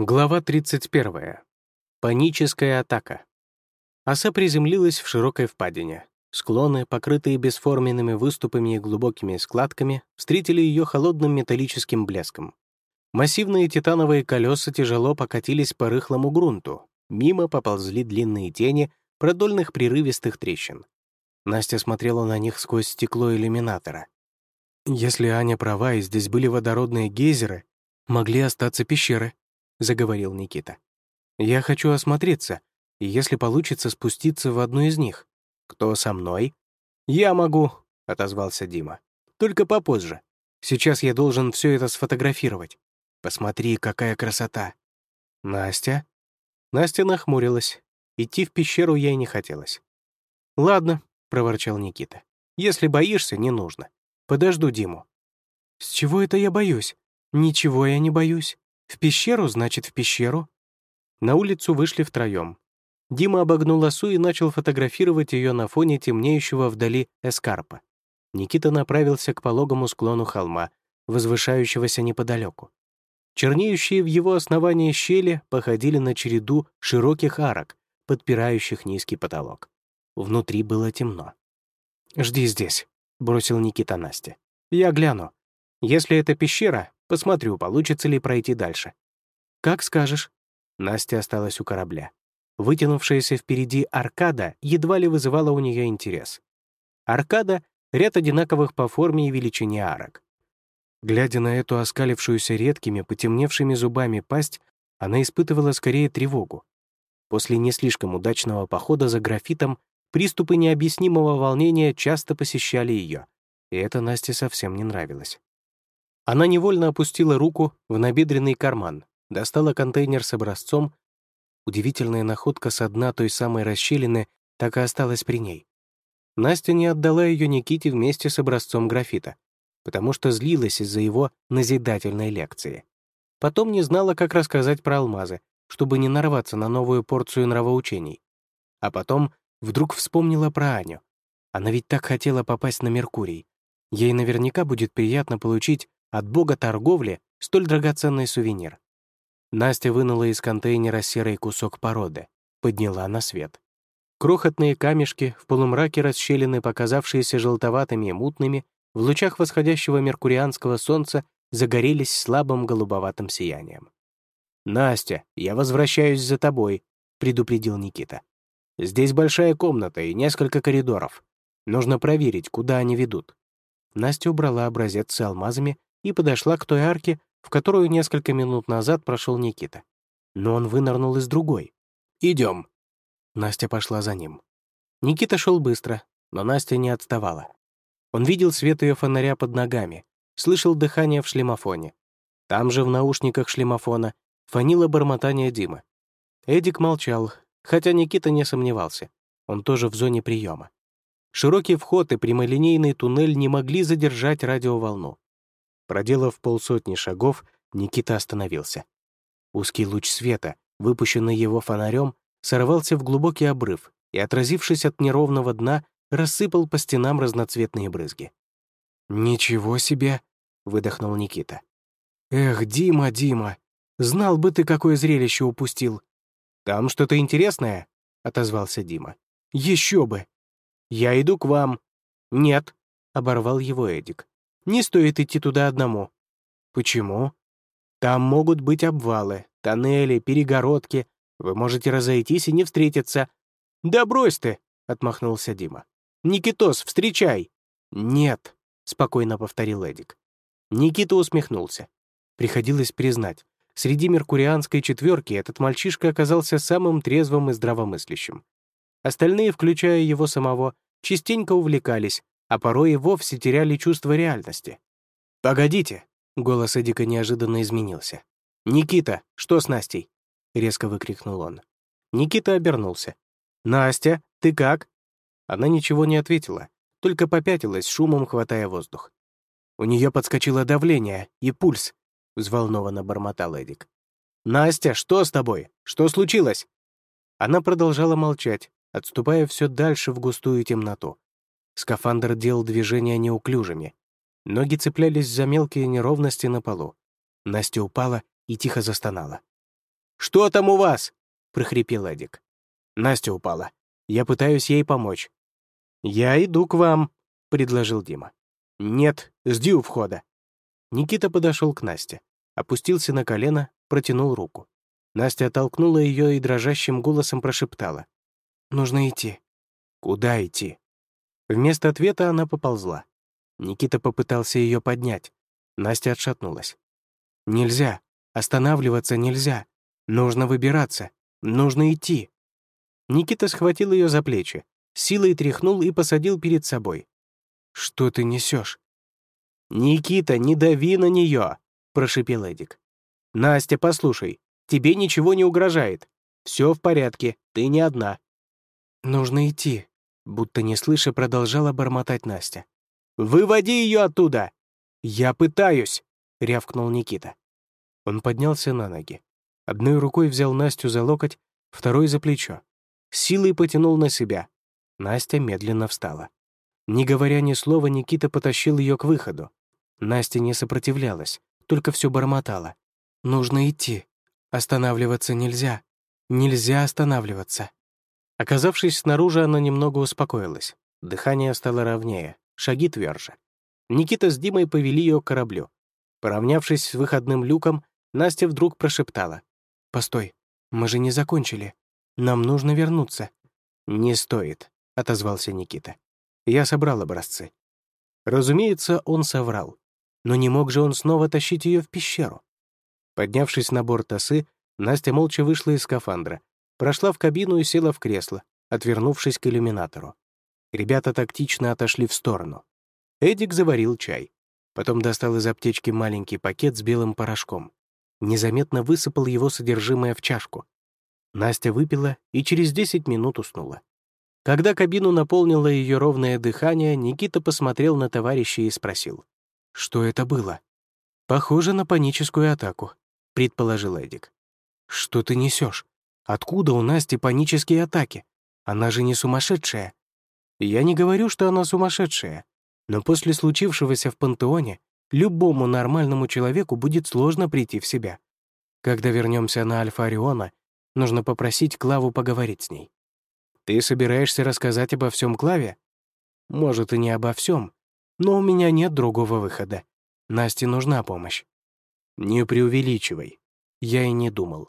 Глава 31. Паническая атака. Оса приземлилась в широкой впадине. Склоны, покрытые бесформенными выступами и глубокими складками, встретили ее холодным металлическим блеском. Массивные титановые колеса тяжело покатились по рыхлому грунту. Мимо поползли длинные тени продольных прерывистых трещин. Настя смотрела на них сквозь стекло иллюминатора. Если Аня права, и здесь были водородные гейзеры, могли остаться пещеры, — заговорил Никита. «Я хочу осмотреться, и если получится спуститься в одну из них. Кто со мной?» «Я могу», — отозвался Дима. «Только попозже. Сейчас я должен все это сфотографировать. Посмотри, какая красота!» «Настя?» Настя нахмурилась. Идти в пещеру ей не хотелось. «Ладно», — проворчал Никита. «Если боишься, не нужно. Подожду Диму». «С чего это я боюсь? Ничего я не боюсь. В пещеру, значит, в пещеру. На улицу вышли втроем. Дима обогнул осу и начал фотографировать ее на фоне темнеющего вдали эскарпа. Никита направился к пологому склону холма, возвышающегося неподалеку. Чернеющие в его основании щели походили на череду широких арок, подпирающих низкий потолок. Внутри было темно. «Жди здесь», — бросил Никита Насте. «Я гляну. Если это пещера, Посмотрю, получится ли пройти дальше. Как скажешь. Настя осталась у корабля. Вытянувшаяся впереди аркада едва ли вызывала у нее интерес. Аркада — ряд одинаковых по форме и величине арок. Глядя на эту оскалившуюся редкими, потемневшими зубами пасть, она испытывала скорее тревогу. После не слишком удачного похода за графитом приступы необъяснимого волнения часто посещали ее, и это Насте совсем не нравилось. Она невольно опустила руку в набедренный карман, достала контейнер с образцом. Удивительная находка со дна той самой расщелины так и осталась при ней. Настя не отдала ее Никите вместе с образцом графита, потому что злилась из-за его назидательной лекции. Потом не знала, как рассказать про алмазы, чтобы не нарваться на новую порцию нравоучений. А потом вдруг вспомнила про Аню. Она ведь так хотела попасть на Меркурий. Ей наверняка будет приятно получить от бога торговли столь драгоценный сувенир. Настя вынула из контейнера серый кусок породы, подняла на свет. Крохотные камешки в полумраке расщелины, показавшиеся желтоватыми и мутными, в лучах восходящего меркурианского солнца загорелись слабым голубоватым сиянием. «Настя, я возвращаюсь за тобой», — предупредил Никита. «Здесь большая комната и несколько коридоров. Нужно проверить, куда они ведут». Настя убрала образец с алмазами и подошла к той арке, в которую несколько минут назад прошел Никита. Но он вынырнул из другой. «Идем». Настя пошла за ним. Никита шел быстро, но Настя не отставала. Он видел свет ее фонаря под ногами, слышал дыхание в шлемофоне. Там же, в наушниках шлемофона, фонило бормотание Димы. Эдик молчал, хотя Никита не сомневался. Он тоже в зоне приема. Широкий вход и прямолинейный туннель не могли задержать радиоволну. Проделав полсотни шагов, Никита остановился. Узкий луч света, выпущенный его фонарем, сорвался в глубокий обрыв и, отразившись от неровного дна, рассыпал по стенам разноцветные брызги. «Ничего себе!» — выдохнул Никита. «Эх, Дима, Дима, знал бы ты, какое зрелище упустил!» «Там что-то интересное?» — отозвался Дима. «Еще бы!» «Я иду к вам». «Нет», — оборвал его Эдик. Не стоит идти туда одному. Почему? Там могут быть обвалы, тоннели, перегородки. Вы можете разойтись и не встретиться. Да брось ты, отмахнулся Дима. Никитос, встречай. Нет, спокойно повторил Эдик. Никита усмехнулся. Приходилось признать, среди меркурианской четверки этот мальчишка оказался самым трезвым и здравомыслящим. Остальные, включая его самого, частенько увлекались, а порой и вовсе теряли чувство реальности. «Погодите!» — голос Эдика неожиданно изменился. «Никита, что с Настей?» — резко выкрикнул он. Никита обернулся. «Настя, ты как?» Она ничего не ответила, только попятилась, шумом хватая воздух. «У нее подскочило давление и пульс», — взволнованно бормотал Эдик. «Настя, что с тобой? Что случилось?» Она продолжала молчать, отступая все дальше в густую темноту. Скафандр делал движения неуклюжими. Ноги цеплялись за мелкие неровности на полу. Настя упала и тихо застонала. «Что там у вас?» — прохрипел Эдик. Настя упала. Я пытаюсь ей помочь. «Я иду к вам», — предложил Дима. «Нет, жди у входа». Никита подошел к Насте, опустился на колено, протянул руку. Настя оттолкнула ее и дрожащим голосом прошептала. «Нужно идти». «Куда идти?» Вместо ответа она поползла. Никита попытался ее поднять. Настя отшатнулась. «Нельзя. Останавливаться нельзя. Нужно выбираться. Нужно идти». Никита схватил ее за плечи, силой тряхнул и посадил перед собой. «Что ты несешь? «Никита, не дави на нее!» — прошипел Эдик. «Настя, послушай, тебе ничего не угрожает. Все в порядке, ты не одна». «Нужно идти», — будто не слыша продолжала бормотать Настя. «Выводи ее оттуда!» «Я пытаюсь!» — рявкнул Никита. Он поднялся на ноги. Одной рукой взял Настю за локоть, второй — за плечо. Силой потянул на себя. Настя медленно встала. Не говоря ни слова, Никита потащил ее к выходу. Настя не сопротивлялась, только все бормотала. «Нужно идти. Останавливаться нельзя. Нельзя останавливаться». Оказавшись снаружи, она немного успокоилась. Дыхание стало ровнее, шаги тверже. Никита с Димой повели ее к кораблю. Поравнявшись с выходным люком, Настя вдруг прошептала. «Постой, мы же не закончили. Нам нужно вернуться». «Не стоит», — отозвался Никита. «Я собрал образцы». Разумеется, он соврал. Но не мог же он снова тащить ее в пещеру. Поднявшись на борт осы, Настя молча вышла из скафандра, прошла в кабину и села в кресло, отвернувшись к иллюминатору. Ребята тактично отошли в сторону. Эдик заварил чай. Потом достал из аптечки маленький пакет с белым порошком. Незаметно высыпал его содержимое в чашку. Настя выпила и через 10 минут уснула. Когда кабину наполнило ее ровное дыхание, Никита посмотрел на товарища и спросил. Что это было? Похоже на паническую атаку, предположил Эдик. Что ты несешь? Откуда у Насти панические атаки? Она же не сумасшедшая. Я не говорю, что она сумасшедшая, но после случившегося в пантеоне любому нормальному человеку будет сложно прийти в себя. Когда вернемся на Альфа Ориона, нужно попросить Клаву поговорить с ней. Ты собираешься рассказать обо всем Клаве? Может, и не обо всем, но у меня нет другого выхода. Насте нужна помощь. Не преувеличивай. Я и не думал.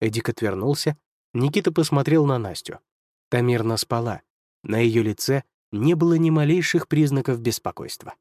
Эдик отвернулся. Никита посмотрел на Настю. Та мирно спала. На ее лице не было ни малейших признаков беспокойства.